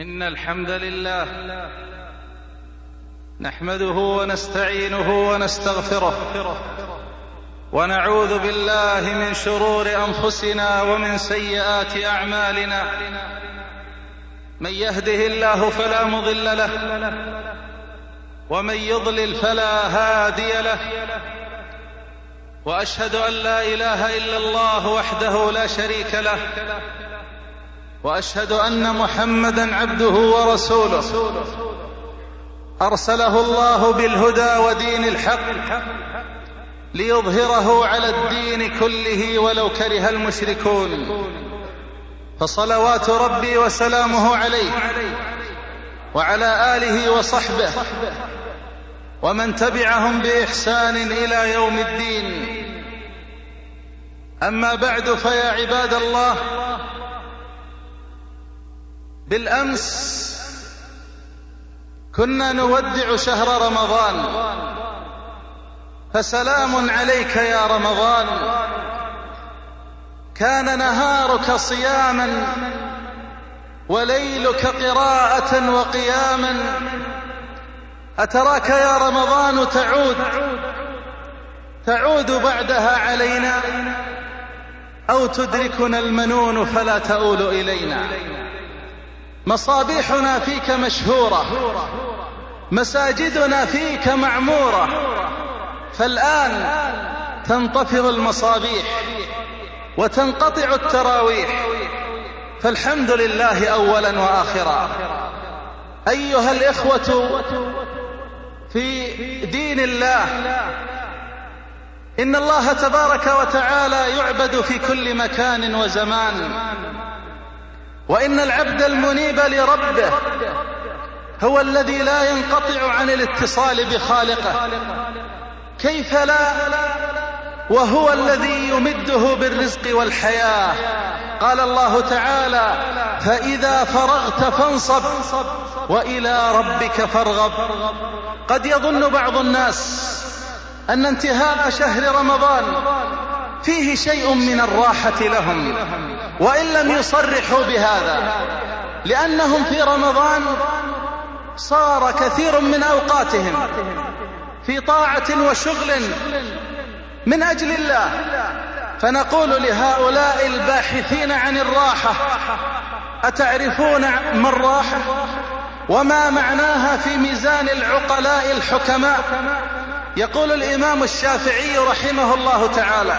إن الحمد لله نحمده ونستعينه ونستغفره ونعوذ بالله من شرور أنفسنا ومن سيئات أعمالنا من يهده الله فلا مضل له ومن يضلل فلا هادي له وأشهد أن لا إله إلا الله وحده لا شريك له وأشهد أن محمدا عبده ورسوله. أرسله الله بالهدى ودين الحق ليظهره على الدين كله ولو كره المشركون. فصلوات ربي وسلامه عليه وعلى آله وصحبه ومن تبعهم بإحسان إلى يوم الدين. أما بعد فيا عباد الله بالأمس كنا نودع شهر رمضان فسلام عليك يا رمضان. كان نهارك صياما وليلك قراءة وقياما. أتراك يا رمضان تعود تعود بعدها علينا أو تدركنا المنون فلا تؤول إلينا. مصابيحنا فيك مشهورة مساجدنا فيك معمورة. فالآن تنطفئ المصابيح وتنقطع التراويح. فالحمد لله اولا واخرا. أيها الإخوة في دين الله إن الله تبارك وتعالى يعبد في كل مكان وزمان. وإن العبد المنيب لربه هو الذي لا ينقطع عن الاتصال بخالقه. كيف لا؟ وهو الذي يمده بالرزق والحياة. قال الله تعالى فإذا فرغت فانصب وإلى ربك فارغب. قد يظن بعض الناس أن انتهاء شهر رمضان فيه شيء من الراحة لهم وإن لم يصرحوا بهذا لأنهم في رمضان صار كثير من أوقاتهم في طاعة وشغل من أجل الله. فنقول لهؤلاء الباحثين عن الراحة أتعرفون ما الراحة؟ وما معناها في ميزان العقلاء الحكماء؟ يقول الإمام الشافعي رحمه الله تعالى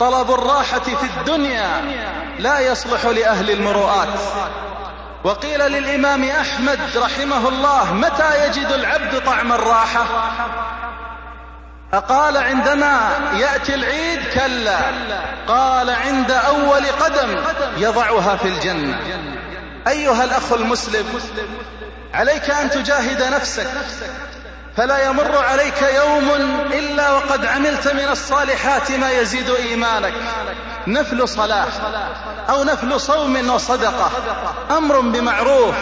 طلب الراحة في الدنيا لا يصلح لأهل المروءات. وقيل للإمام أحمد رحمه الله متى يجد العبد طعم الراحة؟ أقال عندما يأتي العيد كلا. قال عند أول قدم يضعها في الجنة. أيها الأخ المسلم عليك أن تجاهد نفسك. فلا يمر عليك يوم إلا وقد عملت من الصالحات ما يزيد إيمانك. نفل صلاة أو نفل صوم وصدقة. أمر بمعروف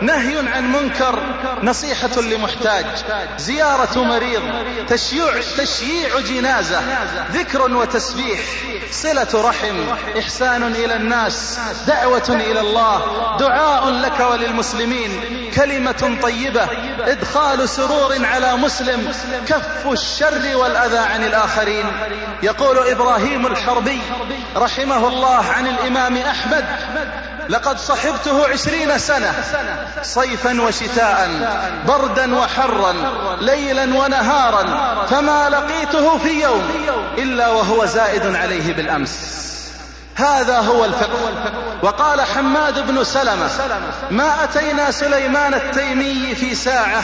نهي عن منكر نصيحة لمحتاج زيارة مريض تشييع, تشييع جنازة ذكر وتسبيح. صلة رحم إحسان إلى الناس دعوة إلى الله دعاء لك وللمسلمين كلمة طيبة إدخال سرور على مسلم كف الشر والأذى عن الآخرين. يقول إبراهيم الحربي رحمه الله عن الإمام أحمد لقد صحبته عشرين سنة صيفا وشتاء بردا وحرا ليلا ونهارا فما لقيته في يوم إلا وهو زائد عليه بالأمس. هذا هو الفقه. وقال حماد بن سلمة ما أتينا سليمان التيمي في ساعة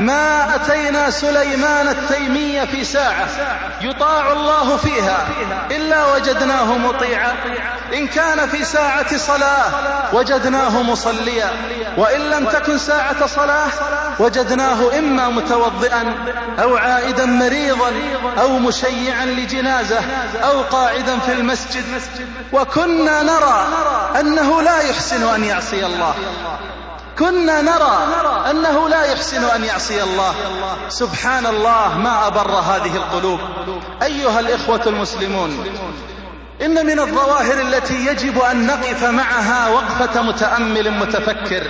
ما أتينا سليمان التيمي في ساعة يطاع الله فيها إلا وجدناه مطيعا إن كان في ساعة صلاة وجدناه مصليا وإن لم تكن ساعة صلاة وجدناه إما متوضئا أو عائدا مريضا أو مشيعا لجنازة أو قاعدا في المسجد وكنا نرى أنه لا يحسن أن يعصي الله. كنا نرى أنه لا يحسن أن يعصي الله. سبحان الله ما أبر هذه القلوب. أيها الإخوة المسلمون إن من الظواهر التي يجب أن نقف معها وقفة متأمل متفكر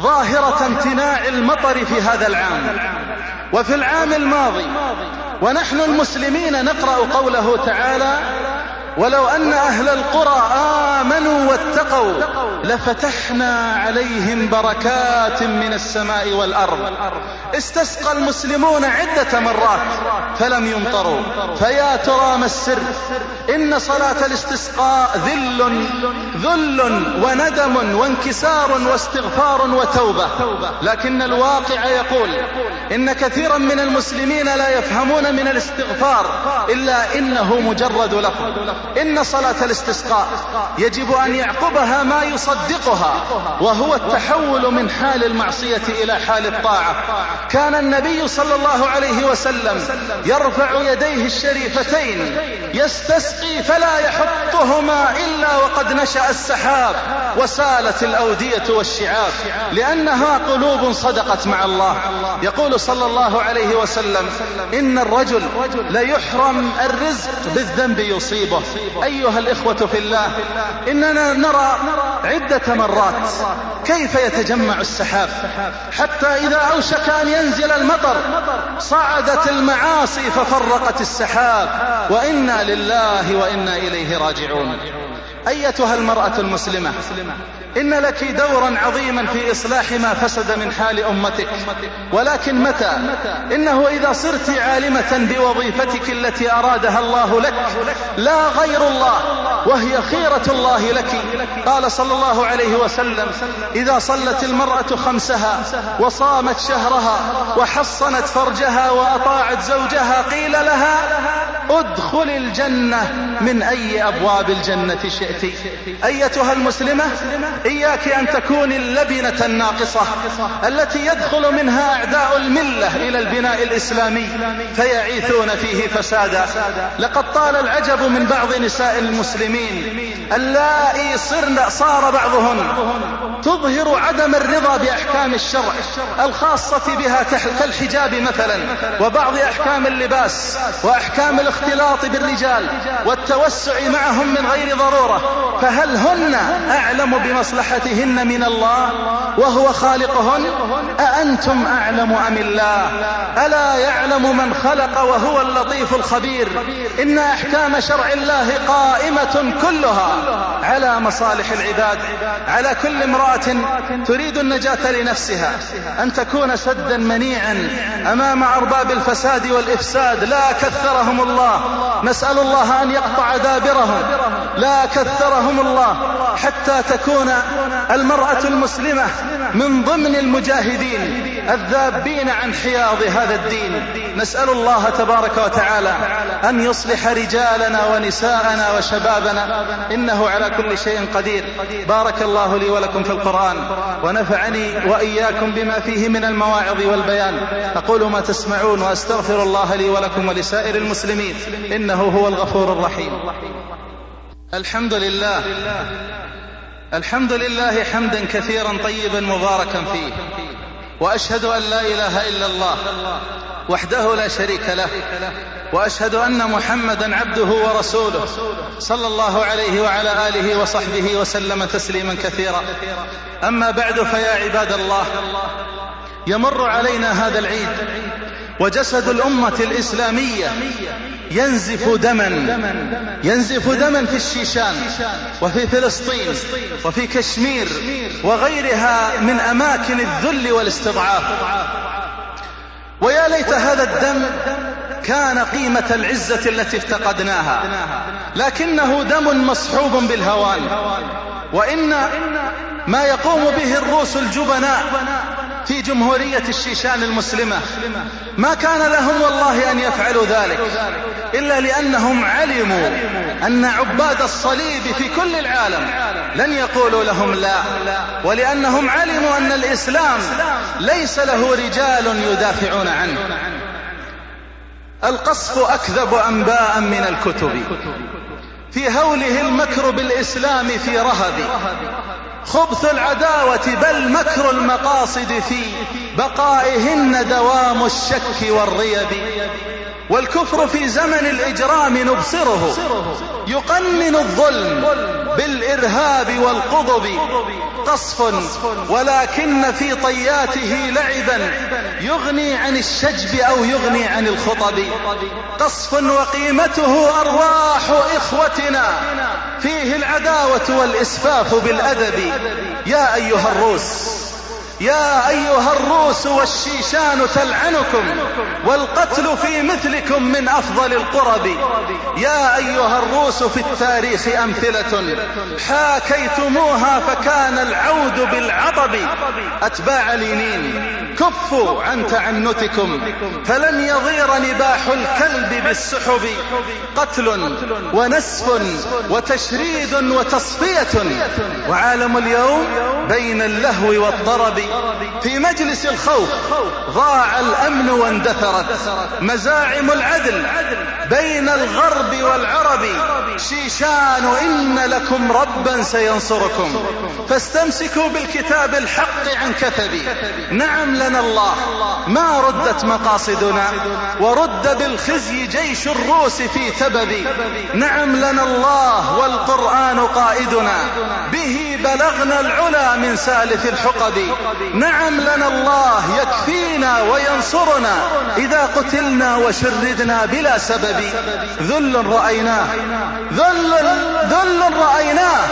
ظاهرة امتناع المطر في هذا العام. وفي العام الماضي ونحن المسلمين نقرأ قوله تعالى ولو أن أهل القرى آمنوا واتقوا لفتحنا عليهم بركات من السماء والأرض. استسقى المسلمون عدة مرات فلم يمطروا. فيا ترى ما السر إن صلاة الاستسقاء ذل ذل وندم وانكسار واستغفار وتوبة. لكن الواقع يقول إن كثيرا من المسلمين لا يفهمون من الاستغفار إلا إنه مجرد لفظ. إن صلاة الاستسقاء يجب أن يعقبها ما يصدقها وهو التحول من حال المعصية إلى حال الطاعة. كان النبي صلى الله عليه وسلم يرفع يديه الشريفتين يستسقي فلا يحطهما إلا وقد نشأ السحاب وسالت الأودية والشعاب لأنها قلوب صدقت مع الله. يقول صلى الله عليه وسلم إن الرجل ليحرم الرزق بالذنب يصيبه. أيها الإخوة في الله إننا نرى عدة مرات كيف يتجمع السحاب. حتى إذا أوشك أن ينزل المطر صعدت المعاصي ففرقت السحاب. وإنا لله وإنا إليه راجعون. أيتها المرأة المسلمة إن لك دورا عظيما في إصلاح ما فسد من حال أمتك. ولكن متى؟ إنه إذا صرت عالمة بوظيفتك التي أرادها الله لك لا غير الله وهي خيرة الله لك. قال صلى الله عليه وسلم إذا صلت المرأة خمسها وصامت شهرها وحصنت فرجها وأطاعت زوجها قيل لها ادخل الجنة من أي أبواب الجنة شئت. أيتها المسلمة؟ إياك أن تكون اللبنة الناقصة التي يدخل منها أعداء الملة إلى البناء الإسلامي فيعيثون فيه فسادا. لقد طال العجب من بعض نساء المسلمين اللائي صرن صار بعضهن. تظهر عدم الرضا بأحكام الشرع الخاصة بها كالحجاب مثلا وبعض أحكام اللباس وأحكام الاختلاط بالرجال والتوسع معهم من غير ضرورة. فهل هن أعلم بمصلحتهن من الله وهو خالقهن؟ أأنتم أعلم أم الله؟ ألا يعلم من خلق وهو اللطيف الخبير؟ إن أحكام شرع الله قائمة كلها. على مصالح العباد على كل امرأة تريد النجاة لنفسها. أن تكون سدا منيعا أمام أرباب الفساد والإفساد. لا كثرهم الله. نسأل الله أن يقطع دابرهم. لا كثرهم الله. حتى تكون المرأة المسلمة من ضمن المجاهدين. الذابين عن حياض هذا الدين. نسأل الله تبارك وتعالى أن يصلح رجالنا ونساءنا وشبابنا. إنه على كل شيء قدير. بارك الله لي ولكم في القرآن ونفعني وإياكم بما فيه من المواعظ والبيان. أقول ما تسمعون وأستغفر الله لي ولكم ولسائر المسلمين. إنه هو الغفور الرحيم. الحمد لله. الحمد لله حمدا كثيرا طيبا مباركا فيه. وأشهد أن لا إله إلا الله وحده لا شريك له وأشهد أن محمدا عبده ورسوله صلى الله عليه وعلى آله وصحبه وسلم تسليما كثيرا. أما بعد فيا عباد الله يمر علينا هذا العيد وجسد الأمة الإسلامية ينزف دما ينزف دما في الشيشان وفي فلسطين وفي كشمير وغيرها من أماكن الذل والاستضعاف. ويا ليت هذا الدم كان قيمة العزة التي افتقدناها لكنه دم مصحوب بالهوان. وإن ما يقوم به الروس الجبناء في جمهورية الشيشان المسلمة. ما كان لهم والله أن يفعلوا ذلك إلا لأنهم علموا أن عباد الصليب في كل العالم لن يقولوا لهم لا ولأنهم علموا أن الإسلام ليس له رجال يدافعون عنه. القصف أكذب أنباء من الكتب. في هوله المكر بالإسلام في رهب خبث العداوة بل مكر المقاصد في بقائهن دوام الشك والريب. والكفر في زمن الإجرام نبصره. يقنن الظلم بالإرهاب والقضب. قصف ولكن في طياته لعبا يغني عن الشجب أو يغني عن الخطب. قصف وقيمته أرواح إخوتنا. فيه العداوة والإسفاف بالأدب. يا أيها الروس. يا أيها الروس والشيشان تلعنكم والقتل في مثلكم من أفضل القرب. يا أيها الروس في التاريخ أمثلة. حاكيتموها فكان العود بالعطب أتباع لينين. كفوا عن تعنتكم. فلن يضير نباح الكلب بالسحب. قتل ونسف وتشريد وتصفية. وعالم اليوم بين اللهو والضرب. في مجلس الخوف ضاع الأمن واندثرت مزاعم العدل بين الغرب والعرب. شيشان إن لكم ربا سينصركم. فاستمسكوا بالكتاب الحق عن كثب. نعم لنا الله. ما ردت مقاصدنا ورد بالخزي جيش الروس في ثبب نعم لنا الله والقرآن قائدنا. به بلغنا العلا من سالف الحقب. نعم لنا الله يكفينا وينصرنا. إذا قتلنا وشردنا بلا سبب ذل رأيناه. ذل ذل رأيناه.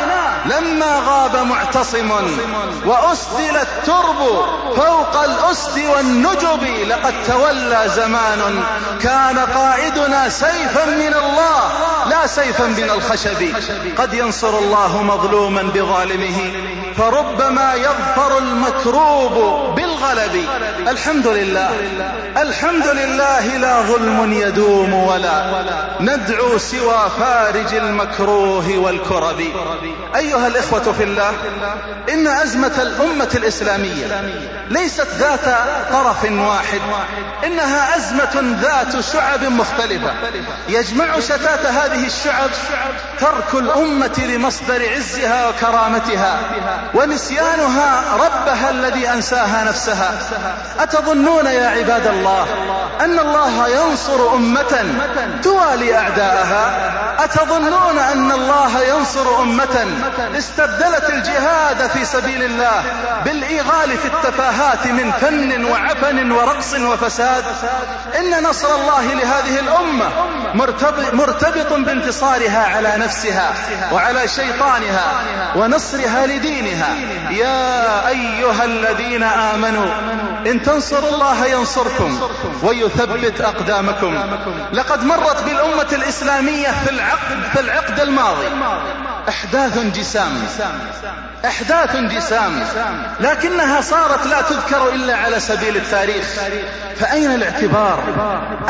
لما غاب معتصم وأسدل الترب فوق الأسد والنجب لقد تولى زمان. كان قائدنا سيفا من الله لا سيفا من الخشب. قد ينصر الله مظلوما بظالمه. فربما يظفر المكروب بالغلب الحمد لله. الحمد لله لا ظلم يدوم ولا. ندعو سوى فارج المكروه والكرب. أيها الإخوة في الله إن أزمة الأمة الإسلامية ليست ذات طرف واحد إنها أزمة ذات شعب مختلفة. يجمع شتات هذه الشعب ترك الأمة لمصدر عزها وكرامتها ونسيانها ربها الذي أنساها نفسها أتظنون يا عباد الله أن الله ينصر أمة توالي أعداءها؟ أتظنون أن الله ينصر أمة استبدلت الجهاد في سبيل الله بالإيغال في التفاهات من فن وعفن ورقص وفساد؟ إن نصر الله لهذه الأمة مرتبط بانتصارها على نفسها وعلى شيطانها ونصرها لدينها. يا أيها الذين آمنوا إن تنصروا الله ينصركم ويثبت أقدامكم. لقد مرت بالأمة الإسلامية في العقد, في العقد الماضي. أحداث جسام. أحداث جسام. لكنها صارت لا تذكر إلا على سبيل التاريخ. فأين الاعتبار؟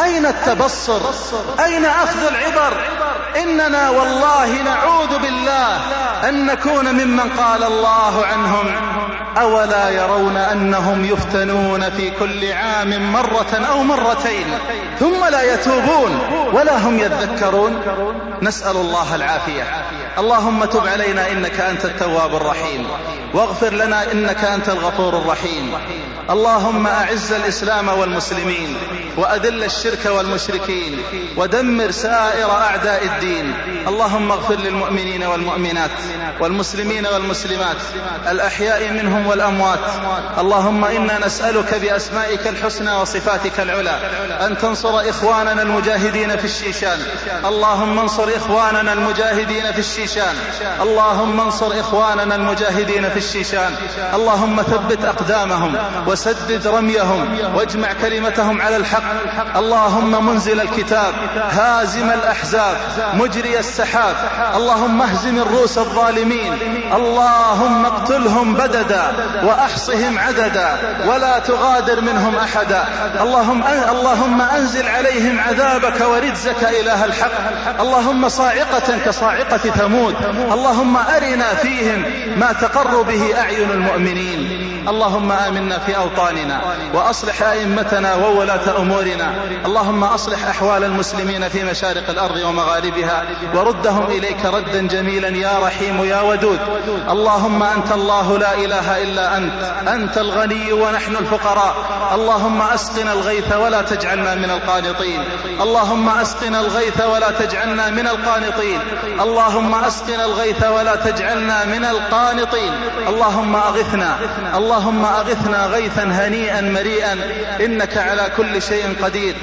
أين التبصر؟ أين أخذ العبر؟ إننا والله نعوذ بالله أن نكون ممن قال الله عنهم. أولا يرون أنهم يفتنون في كل عام مرة أو مرتين ثم لا يتوبون ولا هم يذكرون. نسأل الله العافية. اللهم تب علينا إنك أنت التواب الرحيم. واغفر لنا إنك أنت الغفور الرحيم. اللهم أعز الإسلام والمسلمين وأذل الشرك والمشركين ودمر سائر أعداء الدين. اللهم اغفر للمؤمنين والمؤمنات والمسلمين والمسلمات الأحياء منهم والأموات. اللهم إنا نسألك بأسمائك الحسنى وصفاتك العلى أن تنصر إخواننا المجاهدين في الشيشان. اللهم انصر إخواننا المجاهدين في الشيشان. اللهم انصر إخواننا المجاهدين في الشيشان. اللهم ثبت أقدامهم وسدد رميهم واجمع كلمتهم على الحق. اللهم منزل الكتاب هازم الأحزاب مجري السحاب. اللهم اهزم الروس الظالمين. اللهم اقتلهم بددا وأحصهم عددا ولا تغادر منهم أحدا. اللهم, اللهم أنزل عليهم عذابك ورجزك إله الحق. اللهم صاعقة كصاعقة ثمود. ثمود. اللهم أرنا فيهم ما تقر به أعين المؤمنين. اللهم آمنا في أوطاننا وأصلح أئمتنا وولاة أمورنا. اللهم أصلح أحوال المسلمين في مشارق الأرض ومغاربها وردهم إليك ردا جميلا يا رحيم يا ودود. اللهم أنت الله لا إله إلا أنت. أنت الغني ونحن الفقراء. اللهم أسقنا الغيث ولا تجعلنا من القانطين. اللهم أسقنا الغيث ولا تجعلنا من القانطين. اللهم أسقنا الغيث ولا تجعلنا من القانطين. اللهم أغثنا اللهم أغثنا غيثا هنيئا مريئا. إنك على كل شيء قدير.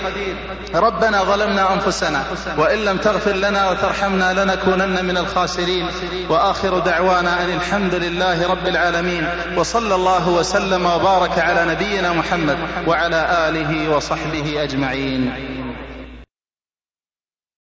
ربنا ظلمنا أنفسنا وإن لم تغفر لنا وترحمنا لنكونن من الخاسرين. وآخر دعوانا أن الحمد لله رب العالمين. وصلى الله وسلم وبارك على نبينا محمد وعلى آله وصحبه أجمعين.